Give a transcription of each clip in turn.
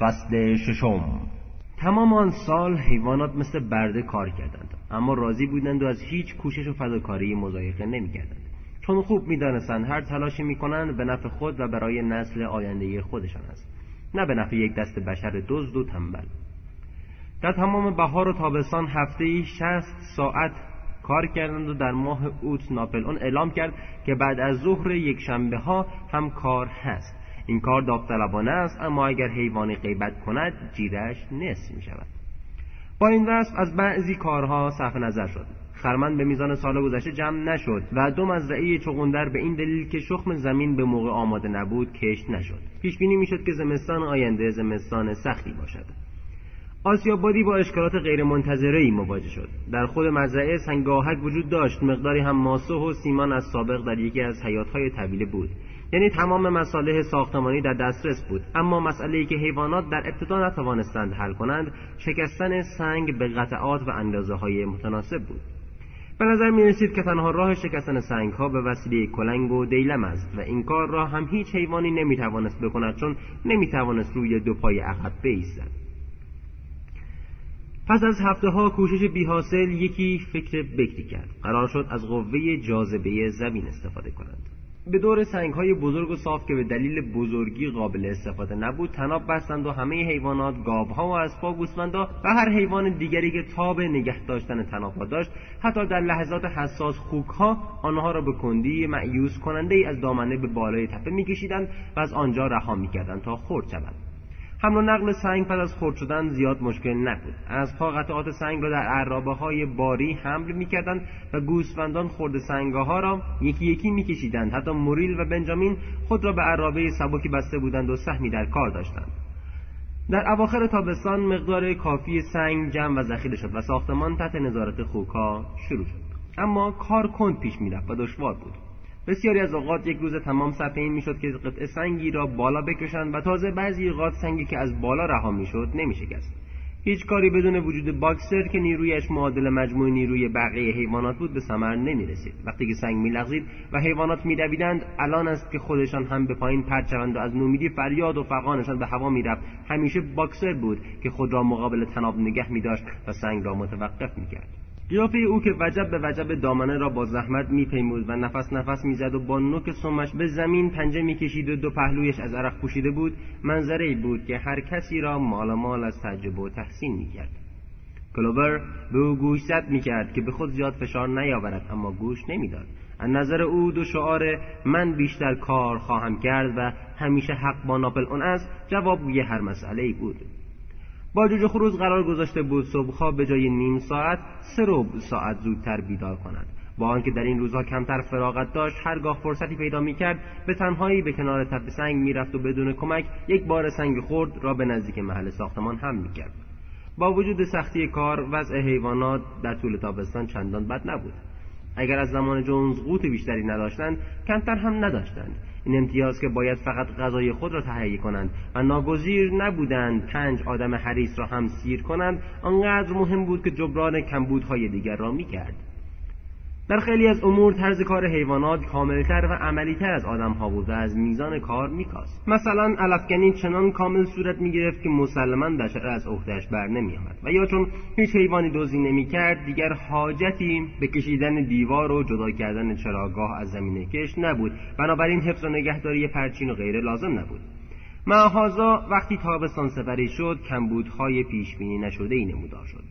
فصل ششم. تمام آن سال حیوانات مثل برده کار کردند اما راضی بودند و از هیچ کوشش و فداکاری مضایقه نمی‌کردند. چون خوب می‌دانستند هر تلاشی می‌کنند به نفع خود و برای نسل آینده خودشان است نه به نفع یک دست بشر دزد و تنبل. در تمام بهار و تابستان هفته ای شست ساعت کار کردند و در ماه اوت ناپل اون اعلام کرد که بعد از ظهر یک شنبه ها هم کار هست. این کار داوطلبانه است اما اگر حیوانی غیبت کند جیرش نصف می شود با این وصف از بعضی کارها صرف نظر شد. خرمن به میزان سال گذشته جمع نشد و دو مزرعه چغندر به این دلیل که شخم زمین به موقع آماده نبود کشت نشد. پیش بینی می‌شد که زمستان آینده زمستان سختی باشد. آسیابادی با اشکالات غیرمنتظره ای مواجه شد. در خود مزرعه سنگاهک وجود داشت مقداری هم ماسه و سیمان از سابق در یکی از حیاتهای طویله بود. یعنی تمام مصالح ساختمانی در دسترس بود. اما مسئله ای که حیوانات در ابتدا نتوانستند حل کنند شکستن سنگ به قطعات و اندازه های متناسب بود. به نظر می رسید که تنها راه شکستن سنگ ها به وسیله کلنگ و دیلم است و این کار را هم هیچ حیوانی نمی توانست بکند چون نمی توانست روی دو پای عقب بایستد. پس از هفته ها کوشش بیحاصل یکی فکر بکری کرد. قرار شد از قوه جاذبه زمین استفاده کنند به دور سنگ های بزرگ و صاف که به دلیل بزرگی قابل استفاده نبود تناب بستند و همه حیوانات ها و اسبا گوسفندا و هر حیوان دیگری که تاب نگه داشتن تناب داشت حتی در لحظات حساس خوک ها آنها را به کندی معیوس کننده ای از دامنه به بالای تپه میکشیدند و از آنجا رها می‌کردند تا خرد شوند. حمل و نقل سنگ پس از خرد شدن زیاد مشکل نبود. از قطعات سنگ را در عرابه های باری حمل می‌کردند و گوسفندان خورد سنگه ها را یکی یکی میکشیدند. حتی موریل و بنجامین خود را به عرابه سبکی بسته بودند و سهمی در کار داشتند. در اواخر تابستان مقدار کافی سنگ جمع و ذخیره شد و ساختمان تحت نظارت خوکا شروع شد. اما کار کند پیش می‌رفت و دشوار بود. بسیاری از اوقات یک روز تمام صرف این می‌شد که قطعه سنگی را بالا بکشند و تازه بعضی اوقات سنگی که از بالا رها می‌شد نمیشکست. هیچ کاری بدون وجود باکسر که نیرویش معادل مجموع نیروی بقیه حیوانات بود به ثمر نمی‌رسید. وقتی که سنگ میلغزید و حیوانات میدویدند الان است که خودشان هم به پایین پرت شوند و از نومیدی فریاد و فقانشان به هوا می‌رفت. همیشه باکسر بود که خود را مقابل تناب نگه میداشت و سنگ را متوقف می‌کرد. قیافه او که وجب به وجب دامنه را با زحمت میپیمود و نفس نفس می‌زد و با نوک سمش به زمین پنجه می‌کشید و دو پهلویش از عرق پوشیده بود منظره بود که هر کسی را مال مال از تعجب و تحسین می‌کرد. کلوبر به او گوشزد می‌کرد که به خود زیاد فشار نیاورد اما گوش نمی‌داد. از نظر او دو شعار من بیشتر کار خواهم کرد و همیشه حق با ناپل اون است جوابگوی هر مسئله بود. با جوجه خروز قرار گذاشته بود صبحها به جای نیم ساعت سه ربع ساعت زودتر بیدار کند. با آنکه در این روزها کمتر فراغت داشت هرگاه فرصتی پیدا می‌کرد به تنهایی به کنار تپ سنگ می‌رفت و بدون کمک یک بار سنگ خورد را به نزدیک محل ساختمان هم می‌کرد. با وجود سختی کار وضع حیوانات در طول تابستان چندان بد نبود. اگر از زمان جونز قوت بیشتری نداشتند کمتر هم نداشتند. این امتیاز که باید فقط غذای خود را تهیه کنند و ناگزیر نبودند پنج آدم حریص را هم سیر کنند آنقدر مهم بود که جبران کمبودهای دیگر را می‌کرد. در خیلی از امور طرز کار حیوانات کاملتر و عملیتر از آدم ها بود و از میزان کار میکاست مثلا علفگنی چنان کامل صورت می‌گرفت که مسلما بشر از عهدهش بر نمیآمد و یا چون هیچ حیوانی دزدی نمی‌کرد دیگر حاجتی به کشیدن دیوار و جدا کردن چراگاه از زمین کش نبود. بنابراین حفظ و نگهداری پرچین و غیره لازم نبود. معهازا وقتی تابستان سپری شد کمبودهای پیش بینی نشده ای نمودار شد.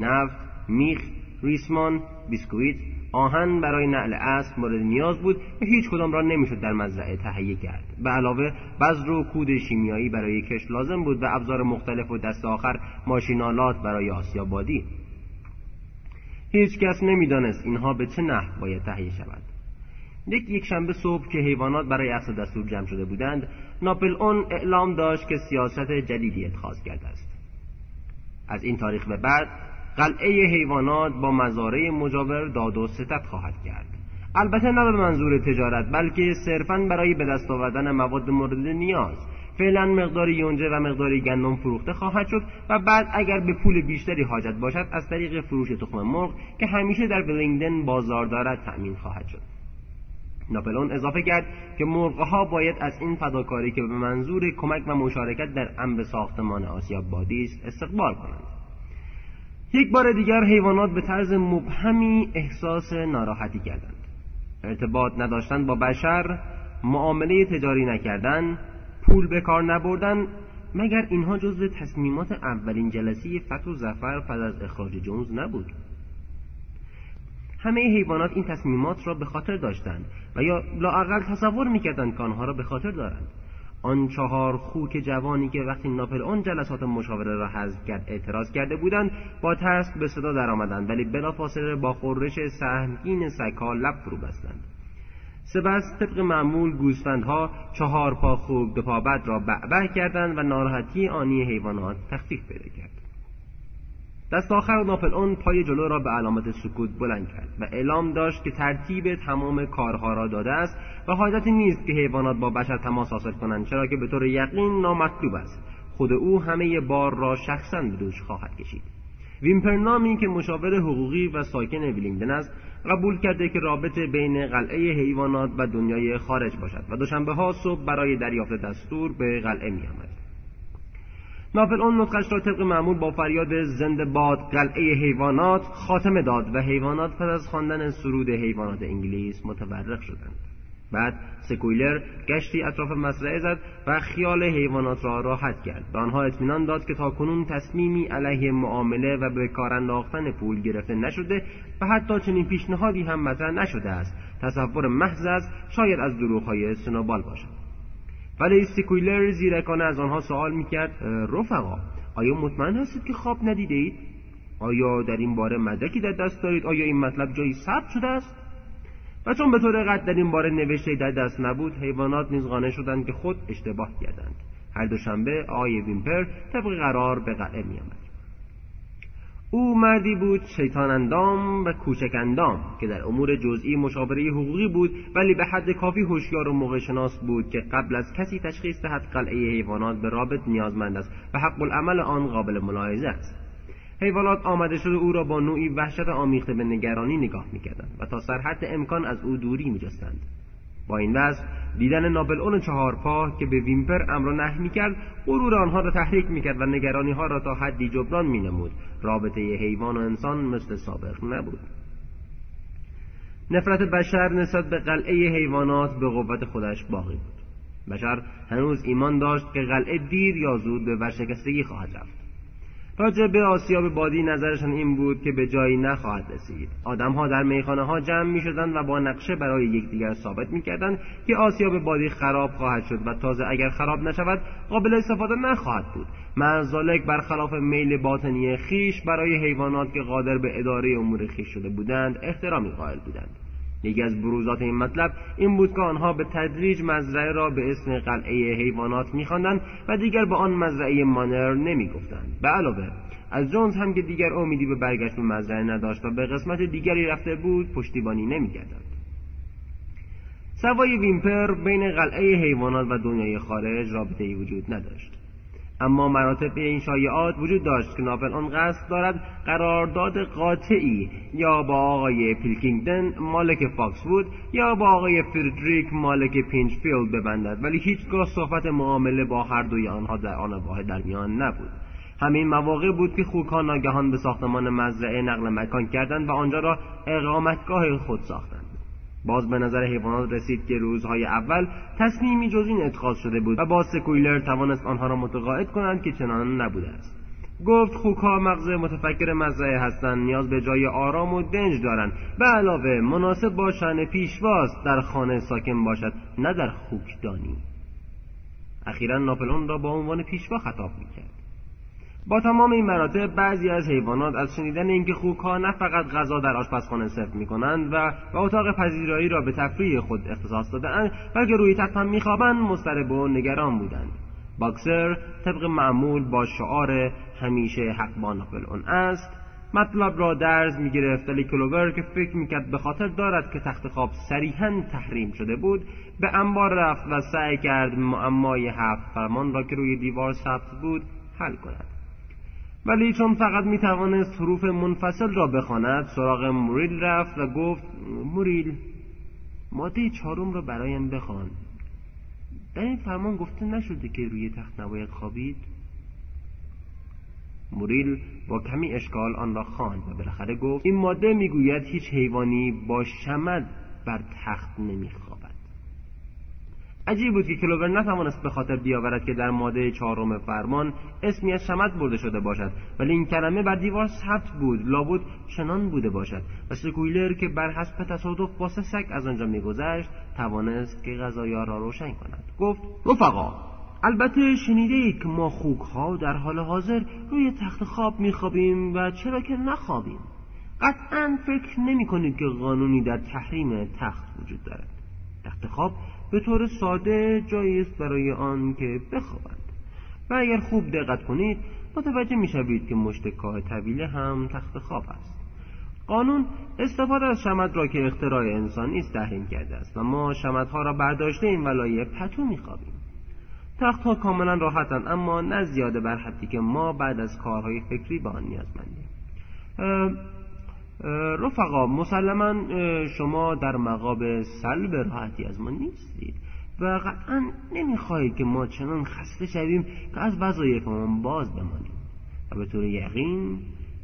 نفت میخ ریسمان بیسکویت آهن برای نعل اسب مورد نیاز بود و هیچ کدام را نمی‌شد در مزرعه تهیه کرد. به علاوه بذر و کود شیمیایی برای کشت لازم بود و ابزار مختلف و دست آخر ماشینالات برای آسیابادی هیچ کس نمی‌دانست اینها به چه نحو باید تهیه شود. یک یک شنبه صبح که حیوانات برای اصل دستور جمع شده بودند ناپل اون اعلام داشت که سیاست جدیدی اتخاذ کرده است. از این تاریخ به بعد قلعه حیوانات با مزارع مجاور داد و ستت خواهد کرد. البته نه به منظور تجارت بلکه صرفا برای به دست آوردن مواد مورد نیاز. فعلا مقدار یونجه و مقدار گندم فروخته خواهد شد و بعد اگر به پول بیشتری حاجت باشد از طریق فروش تخم مرغ که همیشه در بلینگدن بازار دارد تأمین خواهد شد. ناپلون اضافه کرد که مرغها باید از این فداکاری که به منظور کمک و مشارکت در امر ساختمان آسیاب بادی است استقبال کنند. یک بار دیگر حیوانات به طرز مبهمی احساس ناراحتی کردند. ارتباط نداشتن با بشر معامله تجاری نکردن پول به کار نبردن مگر اینها جزو تصمیمات اولین جلسه فتح و زفر پس از اخراج جونز نبود؟ همه حیوانات این تصمیمات را به خاطر داشتند و یا لااقل تصور می‌کردند که آنها را به خاطر دارند. آن چهار خوک جوانی که وقتی ناپل آن جلسات مشاوره را حذف کرد اعتراض کرده بودند با ترس به صدا درآمدند ولی بلافاصله با خورش سهمگین سگها لب فرو بستند. سپس طبق معمول گوسفندها چهار پا خوب به را بعبع کردند و ناراحتی آنی حیوانات تخفیف پیدا کرد. دست آخر ناپل اون پای جلو را به علامت سکوت بلند کرد و اعلام داشت که ترتیب تمام کارها را داده است و حاجتی نیست که حیوانات با بشر تماس حاصل کنند چرا که به طور یقین نامطلوب است خود او همه بار را شخصا به دوش خواهد کشید ویمپر نامی که مشاور حقوقی و ساکن ویلینگدن است قبول کرده که رابطه بین قلعه حیوانات و دنیای خارج باشد و دوشنبه ها صبح برای دریافت دستور به قلعه می آمد. ناپل اون نطقش را طبق معمول با فریاد زنده باد قلعه حیوانات خاتمه داد و حیوانات پس از خواندن سرود حیوانات انگلیس متورق شدند. بعد سکویلر گشتی اطراف مزرعه زد و خیال حیوانات را راحت کرد به آنها اطمینان داد که تا کنون تصمیمی علیه معامله و به کار انداختن پول گرفته نشده و حتی چنین پیشنهادی هم مطرح نشده است. تصور محض است شاید از دروغهای سنوبال باشد. ولی سکویلر زیرکانه از آنها سوال می‌کرد رفقا آیا مطمئن هستید که خواب ندیده اید؟ آیا در این باره مدرکی در دست دارید؟ آیا این مطلب جایی ثبت شده است؟ و چون به طور قطع در این باره نوشته در دست نبود حیوانات نیز قانع شدند که خود اشتباه کردند هر دوشنبه آقای ویمپر طبق قرار به قلعه میآمد او مردی بود شیطان اندام و کوچک اندام که در امور جزئی مشاوره حقوقی بود ولی به حد کافی هوشیار و موقع شناس بود که قبل از کسی تشخیص دهد قلعه حیوانات به رابط نیازمند است و حق العمل آن قابل ملاحظه است. حیوانات آمده شده او را با نوعی وحشت آمیخته به نگرانی نگاه می‌کردند و تا سرحد امکان از او دوری میجستند. با این وضع دیدن نابل اون چهار پا که به ویمپر امر نه می‌کرد غرور آنها را تحریک می‌کرد و نگرانی ها را تا حدی جبران مینمود. رابطه حیوان و انسان مثل سابق نبود. نفرت بشر نسبت به قلعه حیوانات به قوت خودش باقی بود. بشر هنوز ایمان داشت که قلعه دیر یا زود به ورشکستگی خواهد رفت. راجع به آسیاب بادی نظرشان این بود که به جایی نخواهد رسید. آدمها در میخانه ها جمع می شدند و با نقشه برای یکدیگر ثابت می کردند که آسیاب بادی خراب خواهد شد و تازه اگر خراب نشود قابل استفاده نخواهد بود. معذالک برخلاف میل باطنی خیش برای حیوانات که قادر به اداره امور خیش شده بودند احترامی قائل بودند. یکی از بروزات این مطلب این بود که آنها به تدریج مزرعه را به اسم قلعه حیوانات میخواندند و دیگر به آن مزرعه مانر نمی‌گفتند. به علاوه از جونز هم که دیگر امیدی به برگشت به مزرعه نداشت و به قسمت دیگری رفته بود پشتیبانی نمی‌کردند. سوای ویمپر بین قلعه حیوانات و دنیای خارج رابطه ای وجود نداشت. اما مرتب این شایعات وجود داشت که ناپلئون قصد دارد قرارداد قاطعی یا با آقای پیلکینگتن مالک فاکس‌وود یا با آقای فردریک مالک پینچفیلد ببندد. ولی هیچگاه صحبت معامله با هر دوی آنها در آن واحد در میان نبود. همین مواقع بود که خوکها ناگهان به ساختمان مزرعه نقل مکان کردند و آنجا را اقامتگاه خود ساختند. باز به نظر حیوانات رسید که روزهای اول تصمیمی جز این اتخاذ شده بود و با سکویلر توانست آنها را متقاعد کنند که چنان نبوده است. گفت خوکها مغز متفکر مزرعه هستند نیاز به جای آرام و دنج دارند به علاوه مناسب با شن پیشواست در خانه ساکن باشد نه در خوکدانی. اخیرا ناپلون را با عنوان پیشوا خطاب می‌کرد. با تمام این مراتب بعضی از حیوانات از شنیدن اینکه خوکها نه فقط غذا در آشپزخانه سرو می‌کنند و و اتاق پذیرایی را به تفریح خود اختصاص دادهاند بلکه روی تخت هم میخوابند مضطرب و نگران بودند. باکسر طبق معمول با شعار همیشه حق با اون است مطلب را درز می‌گرفت. ولی کلوور که فکر می‌کرد به خاطر دارد که تخت خواب صریحا تحریم شده بود به انبار رفت و سعی کرد معمای هفت فرمان را که روی دیوار ثبت بود حل کند. ولی چون فقط می توانست حروف منفصل را بخواند سراغ موریل رفت و گفت موریل ماده چهارم را برایم بخوان. در این فرمان گفته نشده که روی تخت نباید خوابید. موریل با کمی اشکال آن را خواند و بالاخره گفت این ماده می‌گوید هیچ حیوانی با شمد بر تخت نمیخوابد. عجیب بود که کلوور نتوانست به خاطر بیاورد که در ماده چهارم فرمان اسمی از شمد برده شده باشد ولی این کلمه بر دیوار ثبت بود لابد چنان بوده باشد. و سکویلر که بر حسب تصادف با سه سگ از آنجا میگذشت توانست که غذایا را روشن کند. گفت رفقا البته شنیده اید که ما خوک ها در حال حاضر روی تخت خواب میخوابیم و چرا که نخوابیم؟ قطعا فکر نمی کنید که قانونی در تحریم تخت وجود دارد. تخت خواب به طور ساده جایی است برای آن که بخوابند و اگر خوب دقت کنید متوجه می‌شوید که مشت کاه طویله هم تخت خواب است. قانون استفاده از شمد را که اختراع انسانی است تحریم کرده است. و ما شمدها را برداشته این ولایه پتو میخوابیم. تختها کاملا راحتند اما نه زیاده بر حدی که ما بعد از کارهای فکری به آن نیازمندیم. رفقا مسلما شما در مقاب سلب راحتی از ما نیستید و قطعا نمی‌خواهید که ما چنان خسته شویم که از وظایفمان باز بمانیم. و به طور یقین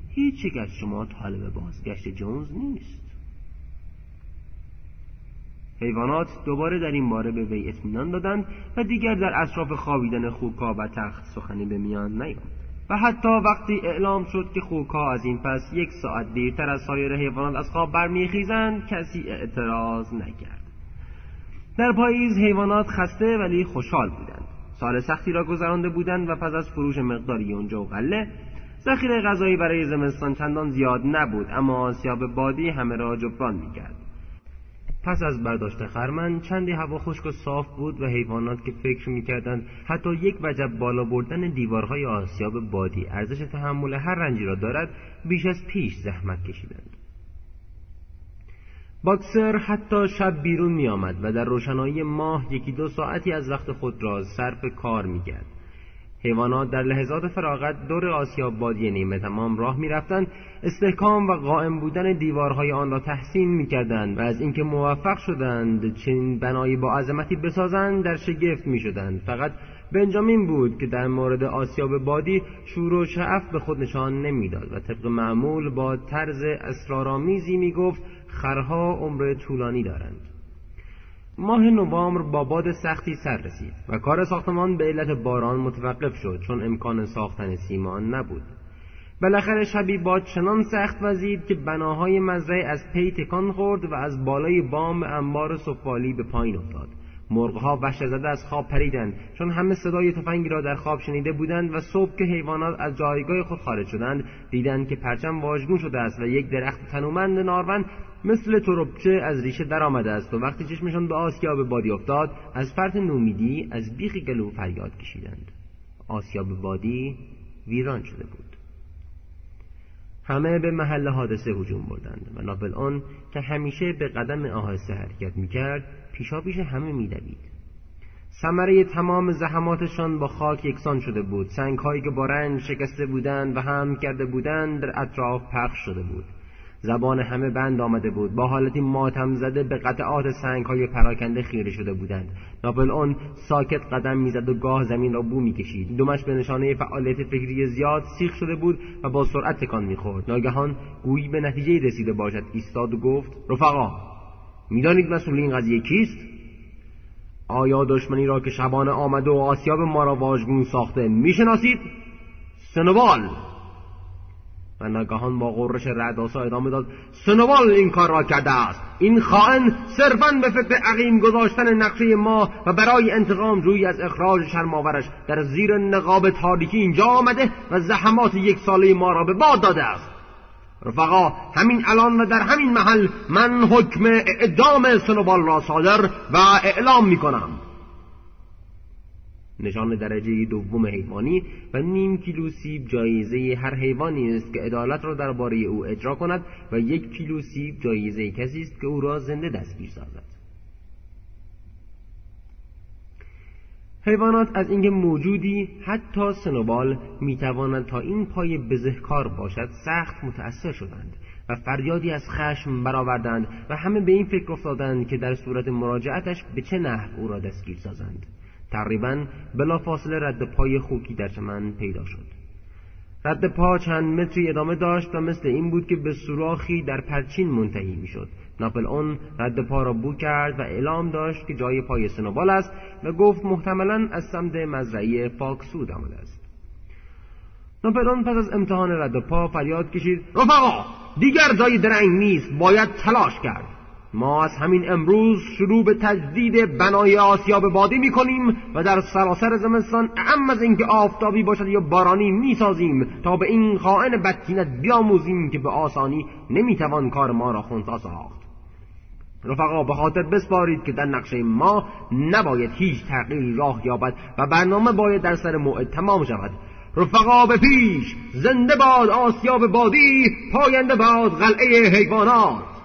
هیچ یک از شما طالب بازگشت جونز نیست. حیوانات دوباره در این باره به وی اطمینان دادند و دیگر در اطراف خوابیدن خوکا و تخت سخنی به میان نیامد. و حتی وقتی اعلام شد که خوکها از این پس یک ساعت دیرتر از سایر حیوانات از خواب برمیخیزند کسی اعتراض نکرد. در پاییز حیوانات خسته ولی خوشحال بودند. سال سختی را گذرانده بودند و پس از فروش مقداری اونجا و غله ذخیره غذایی برای زمستان چندان زیاد نبود اما آسیاب بادی همه را جبران می‌کرد. پس از برداشت خرمن چندی هوا خشک و صاف بود و حیوانات که فکر می‌کردند حتی یک وجب بالا بردن دیوارهای آسیاب بادی ارزش تحمل هر رنجی را دارد بیش از پیش زحمت کشیدند باکسر حتی شب بیرون می آمد و در روشنایی ماه یکی دو ساعتی از وقت خود را صرف کار می کرد. حیوانات در لحظات فراغت دور آسیاب بادی نیمه تمام راه می‌رفتند. استحکام و قائم بودن دیوارهای آن را تحسین می‌کردند و از اینکه موفق شدند چنین بنایی با عظمتی بسازند در شگفت می‌شدند. فقط بنجامین بود که در مورد آسیاب بادی شور و شعف به خود نشان نمی‌داد و طبق معمول با طرز اسرارآمیزی می‌گفت خرها عمر طولانی دارند. ماه نوامبر با باد سختی سر رسید و کار ساختمان به علت باران متوقف شد چون امکان ساختن سیمان نبود. بالاخره شبی باد چنان سخت وزید که بناهای مزرعه از پی تکان خورد و از بالای بام انبار سفالی به پایین افتاد. مرغها وحشت زده از خواب پریدند. چون همه صدای تفنگی را در خواب شنیده بودند و صبح که حیوانات از جایگاه خود خارج شدند دیدند که پرچم واژگون شده است و یک درخت تنومند نارون مثل تربچه از ریشه درآمده است و وقتی چشمشان به آسیاب بادی افتاد از فرط نومیدی از بیخ گلو فریاد کشیدند. آسیاب بادی ویران شده بود. همه به محل حادثه هجوم بردند و ناپل اون که همیشه به قدم آهسته حرکت می‌کرد پیشا پیش همه میدوید. ثمره تمام زحماتشان با خاک یکسان شده بود. سنگهایی که با رنج شکسته بودند و هم کرده بودند در اطراف پخش شده بود. زبان همه بند آمده بود. با حالتی ماتم زده به قطعات سنگ های پراکنده خیره شده بودند. ناپل اون ساکت قدم می‌زد و گاه زمین را بو می‌کشید. دومش به نشانه فعالیت فکری زیاد سیخ شده بود و با سرعت تکان می‌خورد. ناگهان گویی به نتیجه رسیده باشد. ایستاد و گفت رفقا می‌دانید مسئول این قضیه کیست؟ آیا دشمنی را که شبانه آمده و آسیاب ما را واژگون ساخته می‌شناسید؟ سنوال و ناگهان با غرش رعداسا ادامه داد سنوال این کار را کرده است. این خائن صرفا به فکر عقیم گذاشتن نقشه ما و برای انتقام جویی از اخراج شرماورش در زیر نقاب تاریکی اینجا آمده و زحمات یک ساله ما را به باد داده است. رفقا همین الان و در همین محل من حکم اعدام سنوبال را صادر و اعلام می کنم نشان درجه دوم حیوانی و نیم کیلو سیب جایزه هر حیوانی است که عدالت را درباره او اجرا کند و یک کیلو سیب جایزه کسی است که او را زنده دستگیر سازد. حیوانات از اینکه موجودی حتی سنوبال می‌تواند تا این پای بزهکار باشد سخت متأثر شدند و فریادی از خشم برآوردند و همه به این فکر افتادند که در صورت مراجعتش به چه نحو او را دستگیر سازند. تقریبا بلافاصله رد پای خوکی در چمن پیدا شد. رد پا چند متری ادامه داشت و مثل این بود که به سوراخی در پرچین منتهی می‌شد. ناپل اون رد پا را بو کرد و اعلام داشت که جای پای سنوبال است و گفت محتملا از سمت مزرعی فاکسود آمده است. ناپلئون پس از امتحان رد پا فریاد کشید. رفقا دیگر جای درنگ نیست باید تلاش کرد. ما از همین امروز شروع به تجدید بنای آسیاب بادی می کنیم و در سراسر زمستان اهم از اینکه آفتابی باشد یا بارانی می سازیم تا به این خائن بدکینت بیاموزیم که به آسانی نمی‌توان کار ما را خونسا ساخت. رفقا به خاطر بسپارید که در نقشه ما نباید هیچ تغییری راه یابد و برنامه باید در سر موعد تمام شود. رفقا به پیش! زنده باد آسیاب بادی پاینده باد قلعه حیوانات!